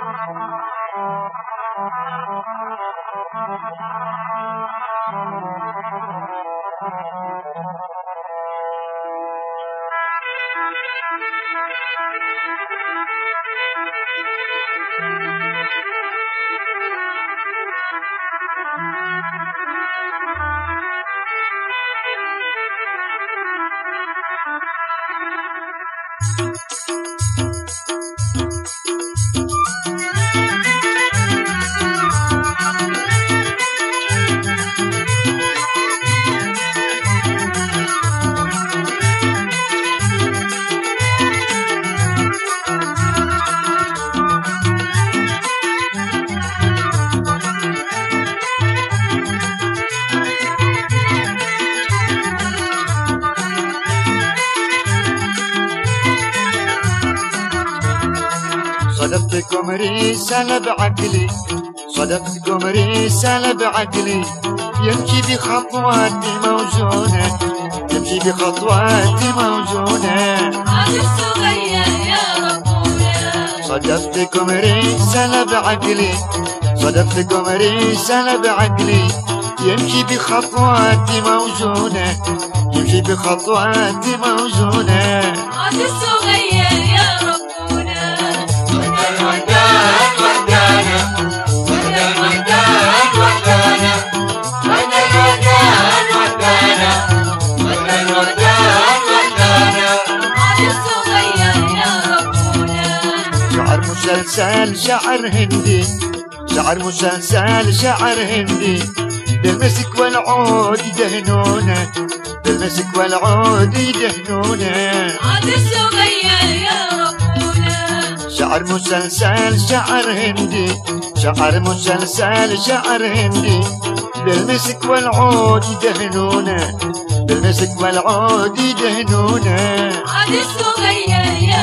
Thank you. سلب عقلي صدقت قمري سلب عقلي يمشي بخطواتي موزونة يمشي بخطواتي موزونة. عاد الصغير يا ربنا. صدقت قمري سلب عقلي صدقت قمري سلب عقلي يمشي بخطواتي موزونة يمشي بخطواتي موزونة. عاد الصغير مسلسل شعر هندي. شعر مسلسل شعر هندي. بالمسك والعود يدهنونه. بالمسك والعود يدهنونه. عاد الصغير يا ربنا شعر مسلسل شعر هندي. شعر مسلسل شعر هندي. بالمسك والعود يدهنونه. بالمسك والعود يدهنونه. عاد الصغير يا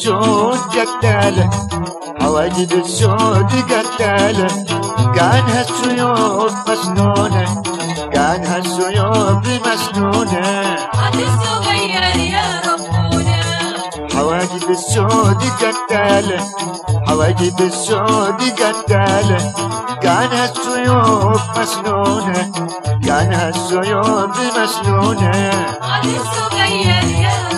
السود قتالة حواجب السود قتالة كانها السيوف مسنونة كانها السيوف مسنونة. عاد الصغير يا ربنا. حواجب السود قتالة حواجب السود قتالة كانها السيوف مسنونة كانها السيوف مسنونة. عاد الصغير يا ربنا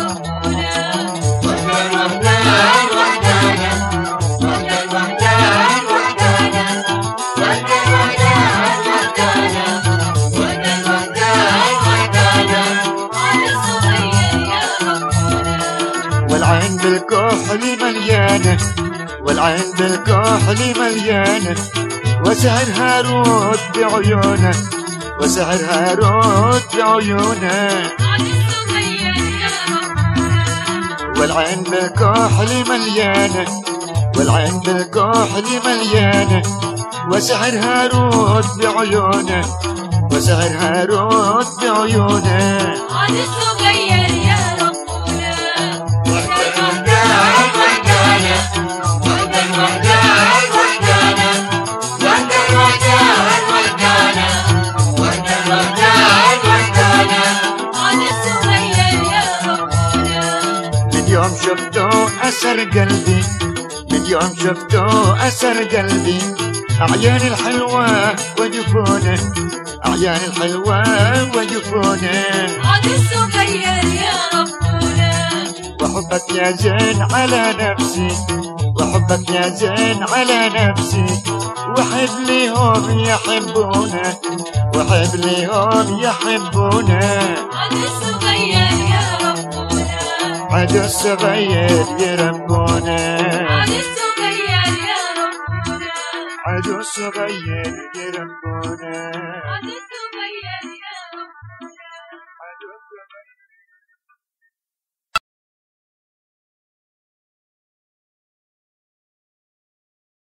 والعين بالكحل مليانة والعين بالكحل مليانة وسهرها رود بعيونة وسهرها رود بعيونة. والعين بالكحل مليانة والعين بالكحل مليانة وسهرها رود بعيونة وسهرها رود بعيونة. يوم شفته أسر قلبي من يوم شفته أسر قلبي. أعيان الحلوة وجفونه أعيان الحلوة وجفونه. عاد الصغير يا ربنا. وحبك يا زين على نفسي حبك يا زين على نفسي. وحب ليهم يحبونا وحب ليهم الصغير يا ربنا عاد الصغير يربونه عاد الصغير يربونه عاد الصغير يربونه